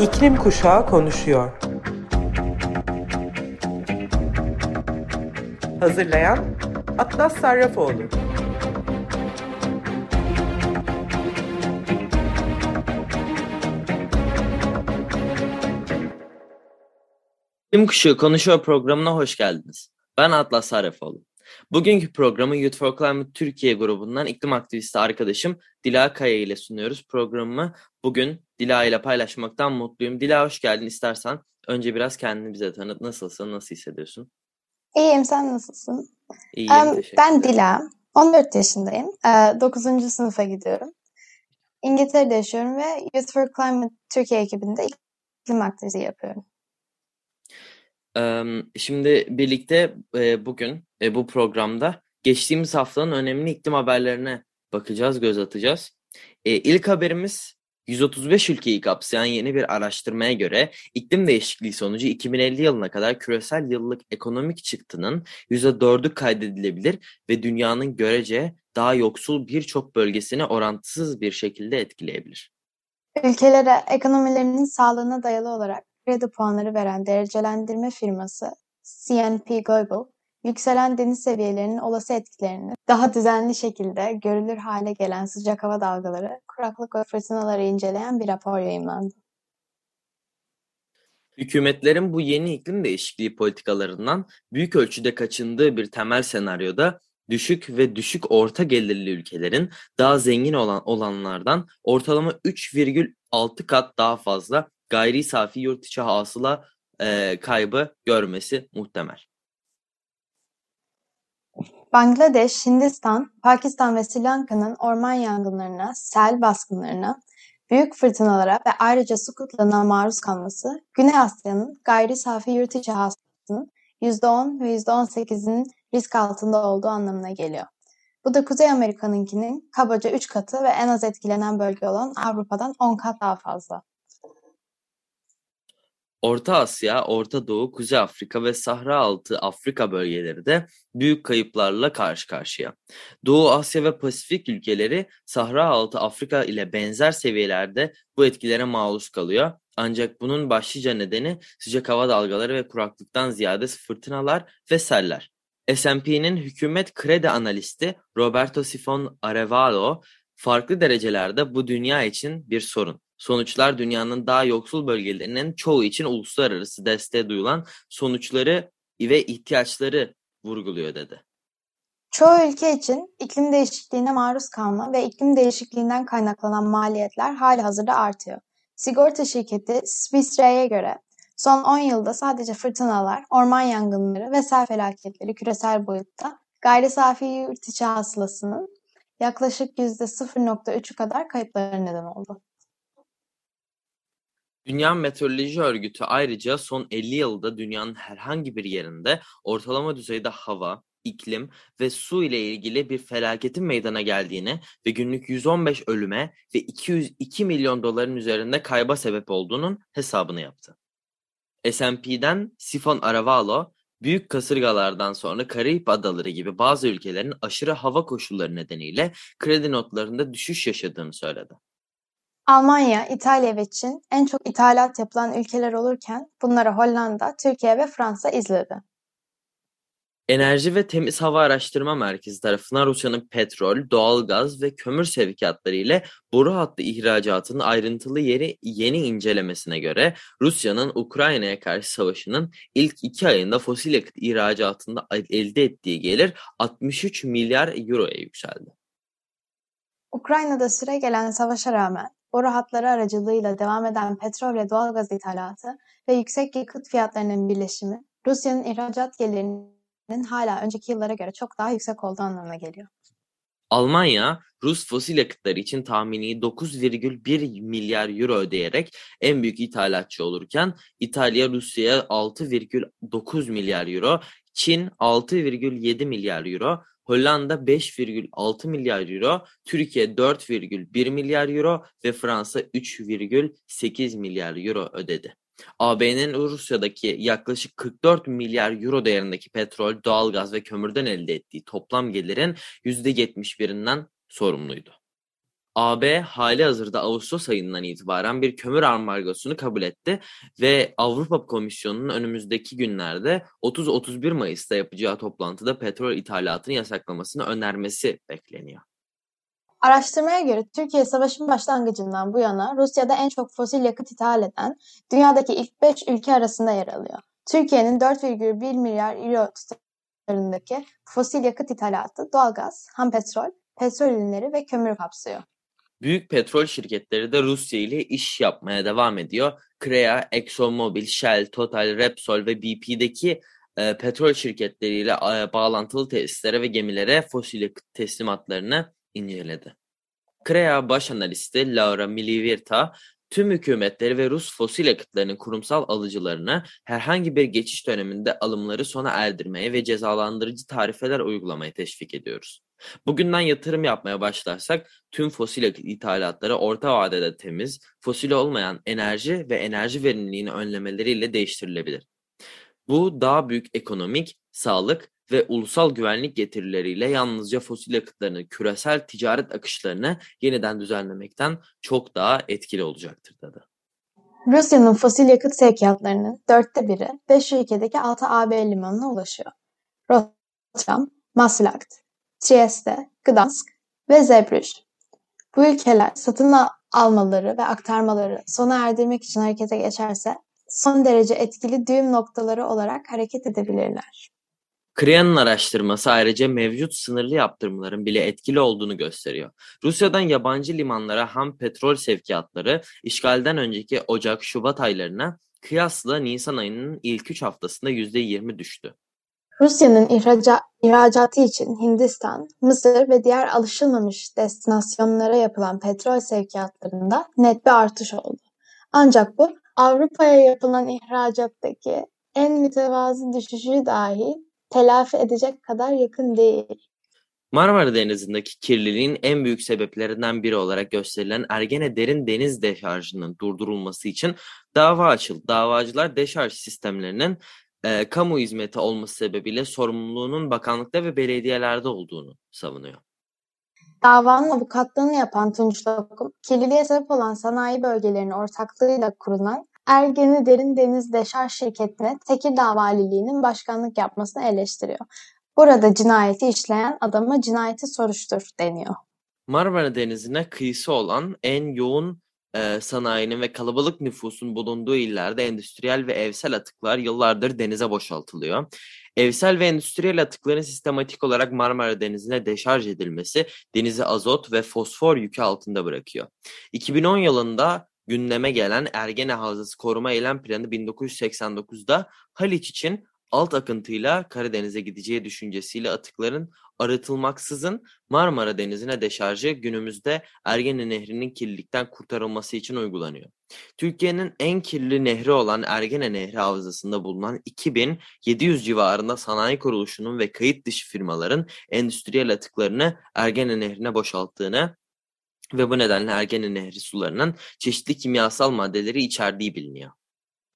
İklim Kuşağı konuşuyor. Hazırlayan Atlas Sarrafoğlu. İklim Kuşağı konuşuyor programına hoş geldiniz. Ben Atlas Sarrafoğlu. Bugünkü programı Youth for Climate Türkiye grubundan iklim aktivisti arkadaşım Dila Kaya ile sunuyoruz. Programı bugün Dila ile paylaşmaktan mutluyum. Dila hoş geldin. İstersen önce biraz kendini bize tanıt. Nasılsın? Nasıl hissediyorsun? İyiyim. Sen nasılsın? İyiyim. Um, ben Dila. 14 yaşındayım. 9. Uh, sınıfa gidiyorum. İngiltere'de yaşıyorum ve Youth for Climate Türkiye ekibinde iklim aktivizmi yapıyorum. Şimdi birlikte bugün bu programda geçtiğimiz haftanın önemli iklim haberlerine bakacağız, göz atacağız. İlk haberimiz 135 ülkeyi kapsayan yeni bir araştırmaya göre iklim değişikliği sonucu 2050 yılına kadar küresel yıllık ekonomik çıktının %4'ü kaydedilebilir ve dünyanın görece daha yoksul birçok bölgesini orantısız bir şekilde etkileyebilir. Ülkelere ekonomilerinin sağlığına dayalı olarak kredi puanları veren derecelendirme firması CNP Global, yükselen deniz seviyelerinin olası etkilerini daha düzenli şekilde görülür hale gelen sıcak hava dalgaları, kuraklık ve fırtınaları inceleyen bir rapor yayınlandı. Hükümetlerin bu yeni iklim değişikliği politikalarından büyük ölçüde kaçındığı bir temel senaryoda düşük ve düşük orta gelirli ülkelerin daha zengin olan olanlardan ortalama 3,6 kat daha fazla gayri safi yurt içi hasıla e, kaybı görmesi muhtemel. Bangladeş, Hindistan, Pakistan ve Sri Lanka'nın orman yangınlarına, sel baskınlarına, büyük fırtınalara ve ayrıca su kıtlığına maruz kalması, Güney Asya'nın gayri safi yurt içi hasılasının %10 ve %18'inin risk altında olduğu anlamına geliyor. Bu da Kuzey Amerika'nınkinin kabaca 3 katı ve en az etkilenen bölge olan Avrupa'dan 10 kat daha fazla. Orta Asya, Orta Doğu, Kuzey Afrika ve Sahra Altı Afrika bölgeleri de büyük kayıplarla karşı karşıya. Doğu Asya ve Pasifik ülkeleri Sahra Altı Afrika ile benzer seviyelerde bu etkilere maruz kalıyor. Ancak bunun başlıca nedeni sıcak hava dalgaları ve kuraklıktan ziyade fırtınalar ve seller. S&P'nin hükümet kredi analisti Roberto Sifon Arevalo farklı derecelerde bu dünya için bir sorun. Sonuçlar dünyanın daha yoksul bölgelerinin çoğu için uluslararası desteğe duyulan sonuçları ve ihtiyaçları vurguluyor dedi. Çoğu ülke için iklim değişikliğine maruz kalma ve iklim değişikliğinden kaynaklanan maliyetler hali hazırda artıyor. Sigorta şirketi Swiss Re'ye göre son 10 yılda sadece fırtınalar, orman yangınları ve sel felaketleri küresel boyutta gayri safi yurt içi hasılasının yaklaşık %0.3'ü kadar kayıplara neden oldu. Dünya Meteoroloji Örgütü ayrıca son 50 yılda dünyanın herhangi bir yerinde ortalama düzeyde hava, iklim ve su ile ilgili bir felaketin meydana geldiğini ve günlük 115 ölüme ve 202 milyon doların üzerinde kayba sebep olduğunun hesabını yaptı. S&P'den Sifon Aravalo, büyük kasırgalardan sonra Karayip Adaları gibi bazı ülkelerin aşırı hava koşulları nedeniyle kredi notlarında düşüş yaşadığını söyledi. Almanya, İtalya ve Çin en çok ithalat yapılan ülkeler olurken bunları Hollanda, Türkiye ve Fransa izledi. Enerji ve Temiz Hava Araştırma Merkezi tarafından Rusya'nın petrol, doğalgaz ve kömür sevkiyatları ile boru hattı ihracatının ayrıntılı yeri yeni incelemesine göre Rusya'nın Ukrayna'ya karşı savaşının ilk iki ayında fosil yakıt ihracatında elde ettiği gelir 63 milyar euroya yükseldi. Ukrayna'da süre gelen savaşa rağmen boru hatları aracılığıyla devam eden petrol ve doğalgaz ithalatı ve yüksek yakıt fiyatlarının birleşimi Rusya'nın ihracat gelirinin hala önceki yıllara göre çok daha yüksek olduğu anlamına geliyor. Almanya, Rus fosil yakıtları için tahmini 9,1 milyar euro ödeyerek en büyük ithalatçı olurken İtalya Rusya'ya 6,9 milyar euro, Çin 6,7 milyar euro, Hollanda 5,6 milyar euro, Türkiye 4,1 milyar euro ve Fransa 3,8 milyar euro ödedi. AB'nin Rusya'daki yaklaşık 44 milyar euro değerindeki petrol, doğalgaz ve kömürden elde ettiği toplam gelirin %71'inden sorumluydu. AB halihazırda Ağustos ayından itibaren bir kömür ambargosunu kabul etti ve Avrupa Komisyonu'nun önümüzdeki günlerde 30-31 Mayıs'ta yapacağı toplantıda petrol ithalatını yasaklamasını önermesi bekleniyor. Araştırmaya göre Türkiye savaşın başlangıcından bu yana Rusya'da en çok fosil yakıt ithal eden dünyadaki ilk 5 ülke arasında yer alıyor. Türkiye'nin 4,1 milyar euro tutarındaki fosil yakıt ithalatı doğalgaz, ham petrol, petrol ürünleri ve kömür kapsıyor. Büyük petrol şirketleri de Rusya ile iş yapmaya devam ediyor. Crea, ExxonMobil, Shell, Total, Repsol ve BP'deki e, petrol şirketleriyle e, bağlantılı tesislere ve gemilere fosil yakıt teslimatlarını inceledi. Crea baş analisti Laura Milivirta, tüm hükümetleri ve Rus fosil yakıtlarının kurumsal alıcılarına herhangi bir geçiş döneminde alımları sona erdirmeye ve cezalandırıcı tarifeler uygulamaya teşvik ediyoruz. Bugünden yatırım yapmaya başlarsak tüm fosil yakıt ithalatları orta vadede temiz, fosil olmayan enerji ve enerji verimliliğini önlemeleriyle değiştirilebilir. Bu daha büyük ekonomik, sağlık ve ulusal güvenlik getirileriyle yalnızca fosil yakıtlarının küresel ticaret akışlarını yeniden düzenlemekten çok daha etkili olacaktır dedi. Rusya'nın fosil yakıt sevkiyatlarının dörtte biri beş ülkedeki altı AB limanına ulaşıyor. Rotterdam, Maslakt, Trieste, Gdansk ve Zebrüj. Bu ülkeler satın almaları ve aktarmaları sona erdirmek için harekete geçerse son derece etkili düğüm noktaları olarak hareket edebilirler. Crea'nın araştırması ayrıca mevcut sınırlı yaptırımların bile etkili olduğunu gösteriyor. Rusya'dan yabancı limanlara ham petrol sevkiyatları işgalden önceki Ocak-Şubat aylarına kıyasla Nisan ayının ilk üç haftasında %20 düştü. Rusya'nın ihraca, ihracatı için Hindistan, Mısır ve diğer alışılmamış destinasyonlara yapılan petrol sevkiyatlarında net bir artış oldu. Ancak bu Avrupa'ya yapılan ihracattaki en mütevazı düşüşü dahi telafi edecek kadar yakın değil. Marmara Denizi'ndeki kirliliğin en büyük sebeplerinden biri olarak gösterilen Ergene Derin Deniz Deşarjı'nın durdurulması için dava açıldı. Davacılar deşarj sistemlerinin e, kamu hizmeti olması sebebiyle sorumluluğunun bakanlıkta ve belediyelerde olduğunu savunuyor. Davanın avukatlığını yapan Tunç Lokum, kirliliğe sebep olan sanayi bölgelerinin ortaklığıyla kurulan Ergene Derin Deniz Deşarj Şirketi'ne Tekirdağ Valiliği'nin başkanlık yapmasını eleştiriyor. Burada cinayeti işleyen adama cinayeti soruştur deniyor. Marmara Denizi'ne kıyısı olan en yoğun e, sanayinin ve kalabalık nüfusun bulunduğu illerde endüstriyel ve evsel atıklar yıllardır denize boşaltılıyor. Evsel ve endüstriyel atıkların sistematik olarak Marmara Denizi'ne deşarj edilmesi denizi azot ve fosfor yükü altında bırakıyor. 2010 yılında gündeme gelen Ergene Havzası Koruma Eylem Planı 1989'da Haliç için alt akıntıyla Karadeniz'e gideceği düşüncesiyle atıkların arıtılmaksızın Marmara Denizi'ne deşarjı günümüzde Ergene Nehri'nin kirlilikten kurtarılması için uygulanıyor. Türkiye'nin en kirli nehri olan Ergene Nehri Havzası'nda bulunan 2700 civarında sanayi kuruluşunun ve kayıt dışı firmaların endüstriyel atıklarını Ergene Nehri'ne boşalttığını ve bu nedenle Ergene Nehri sularının çeşitli kimyasal maddeleri içerdiği biliniyor.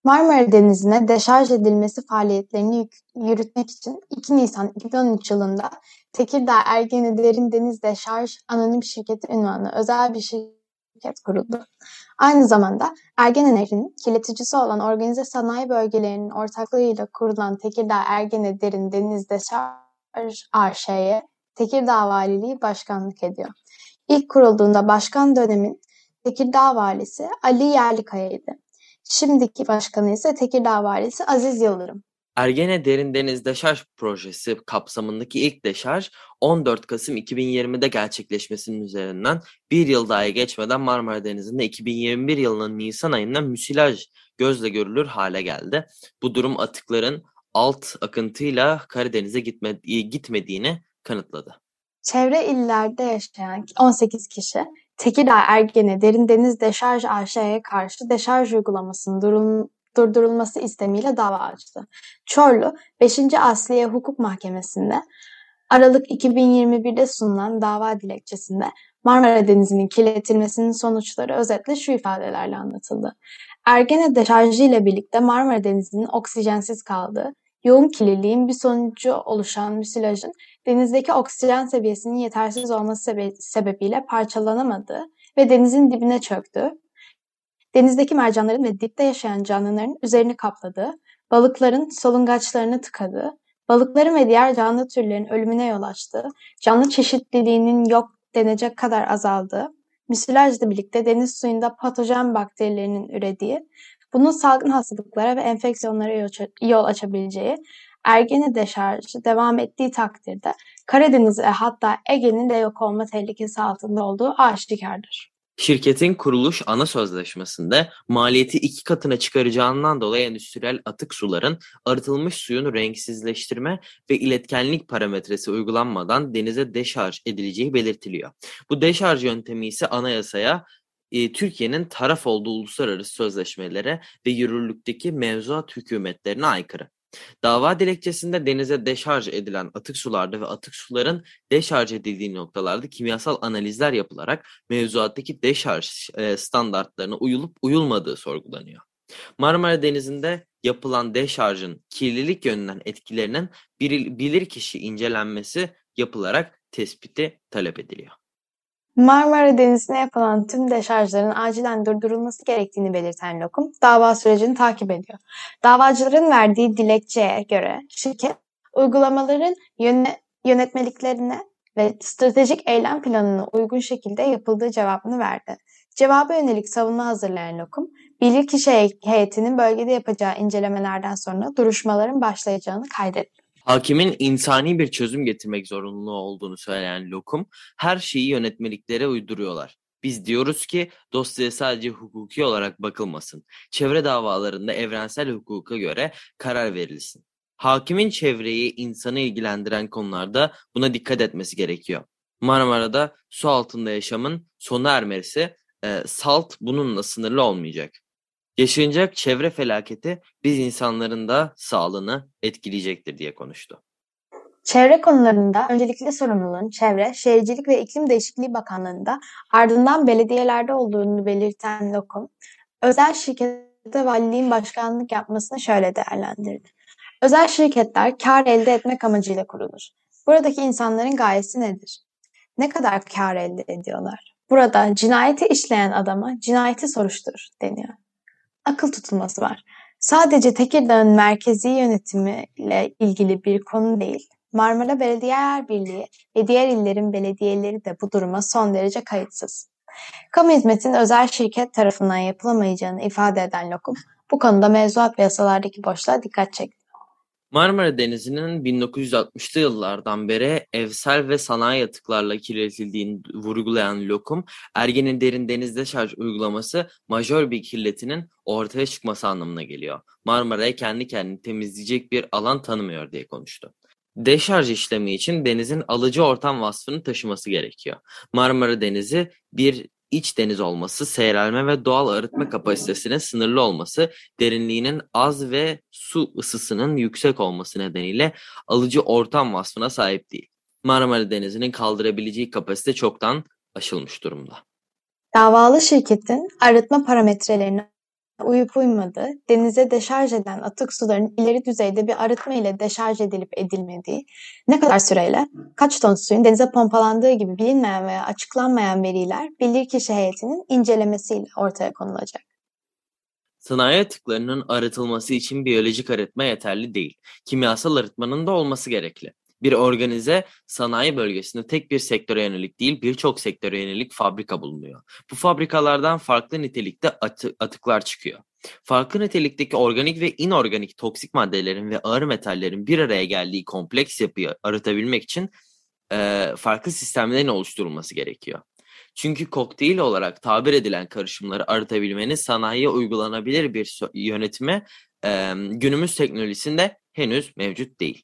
Marmara Denizi'ne deşarj edilmesi faaliyetlerini yürütmek için 2 Nisan 2013 yılında Tekirdağ Ergene Derin Deniz Deşarj Anonim Şirketi ünvanlı özel bir şirket kuruldu. Aynı zamanda Ergene Nehri'nin kirleticisi olan organize sanayi bölgelerinin ortaklığıyla kurulan Tekirdağ Ergene Derin Deniz Deşarj AŞ'ye Tekirdağ Valiliği başkanlık ediyor. İlk kurulduğunda başkan dönemin Tekirdağ Valisi Ali Yerlikaya'ydı. Şimdiki başkanı ise Tekirdağ Valisi Aziz Yıldırım. Ergene Derin Deniz Deşarj Projesi kapsamındaki ilk deşarj 14 Kasım 2020'de gerçekleşmesinin üzerinden bir yıl daha geçmeden Marmara Denizi'nde 2021 yılının Nisan ayında müsilaj gözle görülür hale geldi. Bu durum atıkların alt akıntıyla Karadeniz'e gitme, gitmediğini kanıtladı. Çevre illerde yaşayan 18 kişi Tekirdağ Ergene Derin Deniz Deşarj AŞ'ye karşı deşarj uygulamasının durum, durdurulması istemiyle dava açtı. Çorlu 5. Asliye Hukuk Mahkemesi'nde Aralık 2021'de sunulan dava dilekçesinde Marmara Denizi'nin kirletilmesinin sonuçları özetle şu ifadelerle anlatıldı. Ergene deşarjı ile birlikte Marmara Denizi'nin oksijensiz kaldığı, Yoğun kirliliğin bir sonucu oluşan müsilajın denizdeki oksijen seviyesinin yetersiz olması sebe sebebiyle parçalanamadığı ve denizin dibine çöktüğü, denizdeki mercanların ve dipte yaşayan canlıların üzerini kapladığı, balıkların solungaçlarını tıkadığı, balıkların ve diğer canlı türlerin ölümüne yol açtığı, canlı çeşitliliğinin yok denecek kadar azaldığı, müsilajla birlikte deniz suyunda patojen bakterilerinin ürediği, bunun salgın hastalıklara ve enfeksiyonlara yol açabileceği, Ergene deşarjı devam ettiği takdirde Karadeniz ve hatta Ege'nin de yok olma tehlikesi altında olduğu aşikardır. Şirketin kuruluş ana sözleşmesinde maliyeti iki katına çıkaracağından dolayı endüstriyel atık suların arıtılmış suyun renksizleştirme ve iletkenlik parametresi uygulanmadan denize deşarj edileceği belirtiliyor. Bu deşarj yöntemi ise anayasaya e, Türkiye'nin taraf olduğu uluslararası sözleşmelere ve yürürlükteki mevzuat hükümetlerine aykırı. Dava dilekçesinde denize deşarj edilen atık sularda ve atık suların deşarj edildiği noktalarda kimyasal analizler yapılarak mevzuattaki deşarj standartlarına uyulup uyulmadığı sorgulanıyor. Marmara Denizi'nde yapılan deşarjın kirlilik yönünden etkilerinin bilirkişi incelenmesi yapılarak tespiti talep ediliyor. Marmara Denizi'ne yapılan tüm deşarjların acilen durdurulması gerektiğini belirten Lokum, dava sürecini takip ediyor. Davacıların verdiği dilekçeye göre şirket, uygulamaların yöne, yönetmeliklerine ve stratejik eylem planına uygun şekilde yapıldığı cevabını verdi. Cevaba yönelik savunma hazırlayan Lokum, bilirkişi heyetinin bölgede yapacağı incelemelerden sonra duruşmaların başlayacağını kaydetti. Hakimin insani bir çözüm getirmek zorunlu olduğunu söyleyen Lokum, her şeyi yönetmeliklere uyduruyorlar. Biz diyoruz ki dosyaya sadece hukuki olarak bakılmasın. Çevre davalarında evrensel hukuka göre karar verilsin. Hakimin çevreyi, insanı ilgilendiren konularda buna dikkat etmesi gerekiyor. Marmara'da su altında yaşamın sona ermesi, e, salt bununla sınırlı olmayacak. Yaşanacak çevre felaketi biz insanların da sağlığını etkileyecektir diye konuştu. Çevre konularında öncelikli sorumluluğun Çevre, Şehircilik ve İklim Değişikliği Bakanlığı'nda ardından belediyelerde olduğunu belirten Lokum, özel şirkete valiliğin başkanlık yapmasını şöyle değerlendirdi. Özel şirketler kar elde etmek amacıyla kurulur. Buradaki insanların gayesi nedir? Ne kadar kar elde ediyorlar? Burada cinayeti işleyen adama cinayeti soruştur deniyor akıl tutulması var. Sadece Tekirdağ'ın merkezi yönetimiyle ilgili bir konu değil. Marmara Belediyeler Birliği ve diğer illerin belediyeleri de bu duruma son derece kayıtsız. Kamu hizmetin özel şirket tarafından yapılamayacağını ifade eden Lokum, bu konuda mevzuat ve yasalardaki boşluğa dikkat çekti. Marmara Denizi'nin 1960'lı yıllardan beri evsel ve sanayi atıklarla kirletildiğini vurgulayan Lokum, Ergen'in derin denizde şarj uygulaması majör bir kirletinin ortaya çıkması anlamına geliyor. Marmara'ya kendi kendini temizleyecek bir alan tanımıyor diye konuştu. Deşarj işlemi için denizin alıcı ortam vasfını taşıması gerekiyor. Marmara Denizi bir iç deniz olması, seyrelme ve doğal arıtma kapasitesinin sınırlı olması, derinliğinin az ve su ısısının yüksek olması nedeniyle alıcı ortam vasfına sahip değil. Marmara Denizi'nin kaldırabileceği kapasite çoktan aşılmış durumda. Davalı şirketin arıtma parametrelerini uyup uymadığı, denize deşarj eden atık suların ileri düzeyde bir arıtma ile deşarj edilip edilmediği, ne kadar süreyle, kaç ton suyun denize pompalandığı gibi bilinmeyen veya açıklanmayan veriler bilirkişi heyetinin incelemesiyle ortaya konulacak. Sanayi atıklarının arıtılması için biyolojik arıtma yeterli değil. Kimyasal arıtmanın da olması gerekli. Bir organize sanayi bölgesinde tek bir sektöre yönelik değil birçok sektöre yönelik fabrika bulunuyor. Bu fabrikalardan farklı nitelikte atı, atıklar çıkıyor. Farklı nitelikteki organik ve inorganik toksik maddelerin ve ağır metallerin bir araya geldiği kompleks yapıyı arıtabilmek için e, farklı sistemlerin oluşturulması gerekiyor. Çünkü kokteyl olarak tabir edilen karışımları arıtabilmenin sanayiye uygulanabilir bir yönetime e, günümüz teknolojisinde henüz mevcut değil.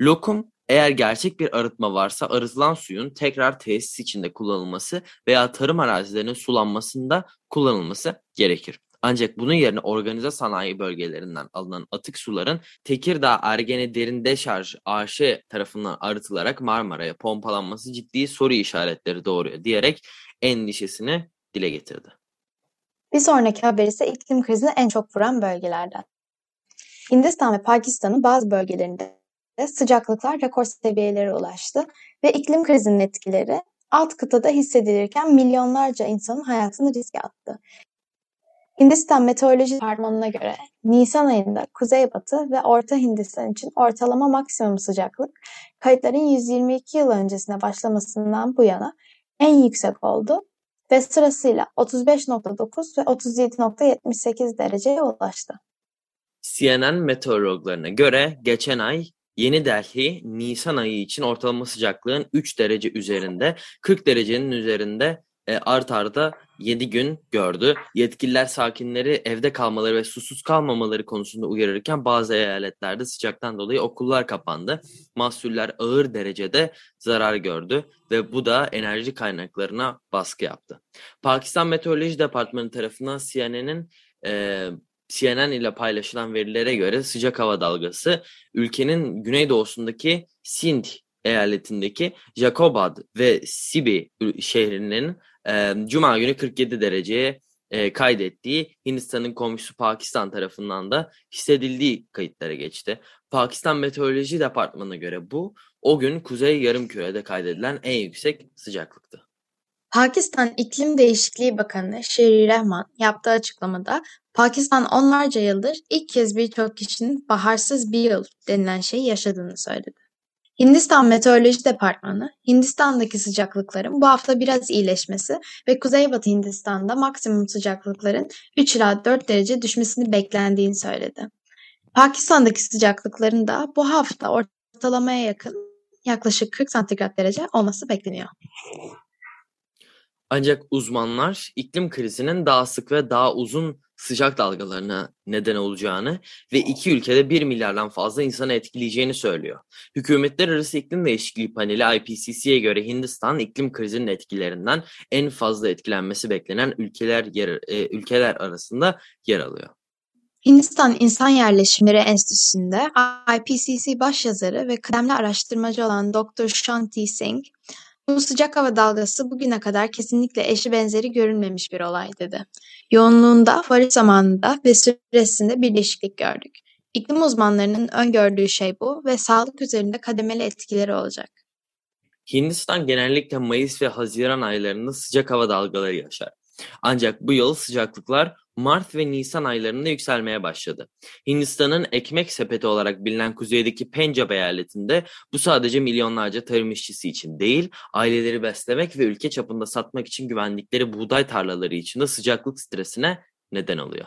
Lokum eğer gerçek bir arıtma varsa arıtılan suyun tekrar tesis içinde kullanılması veya tarım arazilerinin sulanmasında kullanılması gerekir. Ancak bunun yerine organize sanayi bölgelerinden alınan atık suların Tekirdağ Ergene Derin Deşarj AŞ tarafından arıtılarak Marmara'ya pompalanması ciddi soru işaretleri doğuruyor diyerek endişesini dile getirdi. Bir sonraki haber ise iklim krizini en çok vuran bölgelerden. Hindistan ve Pakistan'ın bazı bölgelerinde sıcaklıklar rekor seviyelere ulaştı ve iklim krizinin etkileri alt kıtada hissedilirken milyonlarca insanın hayatını riske attı. Hindistan Meteoroloji Departmanı'na göre Nisan ayında Kuzeybatı ve Orta Hindistan için ortalama maksimum sıcaklık kayıtların 122 yıl öncesine başlamasından bu yana en yüksek oldu ve sırasıyla 35.9 ve 37.78 dereceye ulaştı. CNN meteorologlarına göre geçen ay Yeni Delhi Nisan ayı için ortalama sıcaklığın 3 derece üzerinde 40 derecenin üzerinde e, art arda 7 gün gördü. Yetkililer sakinleri evde kalmaları ve susuz kalmamaları konusunda uyarırken bazı eyaletlerde sıcaktan dolayı okullar kapandı. Mahsuller ağır derecede zarar gördü ve bu da enerji kaynaklarına baskı yaptı. Pakistan Meteoroloji Departmanı tarafından CNN'in e, CNN ile paylaşılan verilere göre sıcak hava dalgası ülkenin güneydoğusundaki Sindh eyaletindeki Jacobad ve Sibi şehrinin e, Cuma günü 47 dereceye e, kaydettiği Hindistan'ın komşusu Pakistan tarafından da hissedildiği kayıtlara geçti. Pakistan Meteoroloji Departmanı'na göre bu o gün Kuzey Yarımküre'de kaydedilen en yüksek sıcaklıktı. Pakistan İklim Değişikliği Bakanı Sherry Rehman yaptığı açıklamada Pakistan onlarca yıldır ilk kez birçok kişinin baharsız bir yıl denilen şeyi yaşadığını söyledi. Hindistan Meteoroloji Departmanı, Hindistan'daki sıcaklıkların bu hafta biraz iyileşmesi ve Kuzeybatı Hindistan'da maksimum sıcaklıkların 3 ila 4 derece düşmesini beklendiğini söyledi. Pakistan'daki sıcaklıkların da bu hafta ortalamaya yakın yaklaşık 40 santigrat derece olması bekleniyor. Ancak uzmanlar iklim krizinin daha sık ve daha uzun sıcak dalgalarına neden olacağını ve iki ülkede 1 milyardan fazla insanı etkileyeceğini söylüyor. Hükümetler Arası İklim Değişikliği Paneli IPCC'ye göre Hindistan iklim krizinin etkilerinden en fazla etkilenmesi beklenen ülkeler yer, e, ülkeler arasında yer alıyor. Hindistan İnsan Yerleşimleri Enstitüsü'nde IPCC başyazarı ve kıdemli araştırmacı olan Dr. Shanti Singh, bu sıcak hava dalgası bugüne kadar kesinlikle eşi benzeri görülmemiş bir olay dedi. Yoğunluğunda, varış zamanında ve süresinde bir değişiklik gördük. İklim uzmanlarının öngördüğü şey bu ve sağlık üzerinde kademeli etkileri olacak. Hindistan genellikle Mayıs ve Haziran aylarında sıcak hava dalgaları yaşar. Ancak bu yıl sıcaklıklar Mart ve Nisan aylarında yükselmeye başladı. Hindistan'ın ekmek sepeti olarak bilinen kuzeydeki Pencap eyaletinde bu sadece milyonlarca tarım işçisi için değil, aileleri beslemek ve ülke çapında satmak için güvendikleri buğday tarlaları için de sıcaklık stresine neden oluyor.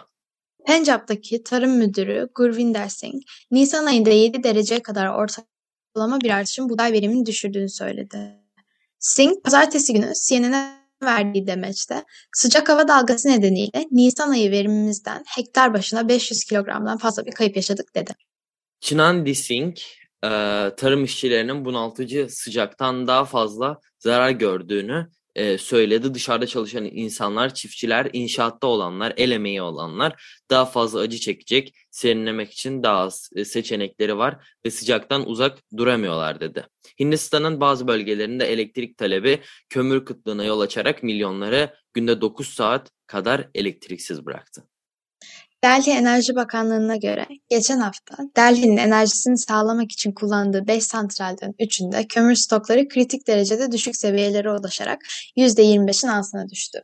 Pencap'taki tarım müdürü Gurvinder Singh, Nisan ayında 7 dereceye kadar ortalama bir artışın buğday verimini düşürdüğünü söyledi. Singh, pazartesi günü CNN'e verdiği demeçte sıcak hava dalgası nedeniyle Nisan ayı verimimizden hektar başına 500 kilogramdan fazla bir kayıp yaşadık dedi. Chinandi Singh, e, tarım işçilerinin bunaltıcı sıcaktan daha fazla zarar gördüğünü e, söyledi. Dışarıda çalışan insanlar, çiftçiler, inşaatta olanlar, el emeği olanlar daha fazla acı çekecek, serinlemek için daha az e, seçenekleri var ve sıcaktan uzak duramıyorlar dedi. Hindistan'ın bazı bölgelerinde elektrik talebi kömür kıtlığına yol açarak milyonları günde 9 saat kadar elektriksiz bıraktı. Delhi Enerji Bakanlığı'na göre geçen hafta Delhi'nin enerjisini sağlamak için kullandığı 5 santralden 3'ünde kömür stokları kritik derecede düşük seviyelere ulaşarak %25'in altına düştü.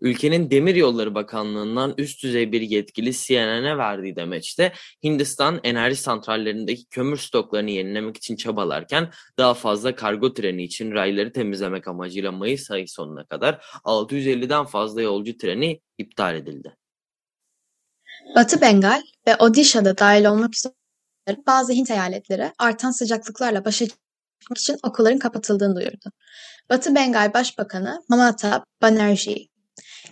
Ülkenin Demir Yolları Bakanlığı'ndan üst düzey bir yetkili CNN'e verdiği demeçte Hindistan enerji santrallerindeki kömür stoklarını yenilemek için çabalarken daha fazla kargo treni için rayları temizlemek amacıyla Mayıs ayı sonuna kadar 650'den fazla yolcu treni iptal edildi. Batı Bengal ve Odisha'da dahil olmak üzere bazı Hint eyaletleri artan sıcaklıklarla başa çıkmak için okulların kapatıldığını duyurdu. Batı Bengal Başbakanı Mamata Banerjee,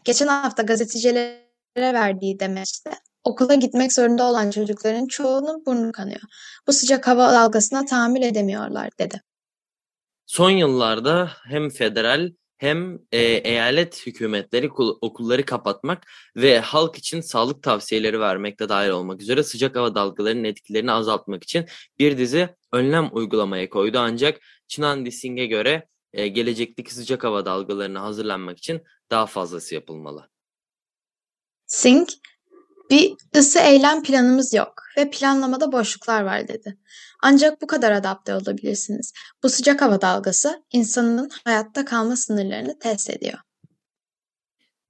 geçen hafta gazetecilere verdiği demeçte okula gitmek zorunda olan çocukların çoğunun burnu kanıyor. Bu sıcak hava dalgasına tahammül edemiyorlar dedi. Son yıllarda hem federal hem e, eyalet hükümetleri okulları kapatmak ve halk için sağlık tavsiyeleri vermekte dahil olmak üzere sıcak hava dalgalarının etkilerini azaltmak için bir dizi önlem uygulamaya koydu. Ancak Çinandi Singh'e göre e, gelecekteki sıcak hava dalgalarına hazırlanmak için daha fazlası yapılmalı. Singh, Bir ısı eylem planımız yok ve planlamada boşluklar var dedi. Ancak bu kadar adapte olabilirsiniz. Bu sıcak hava dalgası insanın hayatta kalma sınırlarını test ediyor.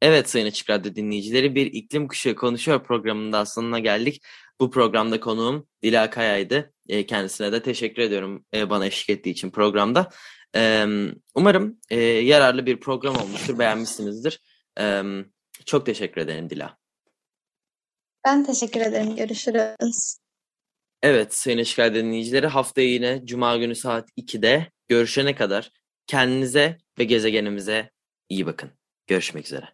Evet Sayın Açık Radyo dinleyicileri bir iklim kuşağı konuşuyor programında sonuna geldik. Bu programda konuğum Dila Kaya'ydı. E, kendisine de teşekkür ediyorum e, bana eşlik ettiği için programda. Umarım e, yararlı bir program olmuştur, beğenmişsinizdir. Çok teşekkür ederim Dila. Ben teşekkür ederim. Görüşürüz. Evet Sayın Radyo dinleyicileri haftaya yine Cuma günü saat 2'de görüşene kadar kendinize ve gezegenimize iyi bakın. Görüşmek üzere.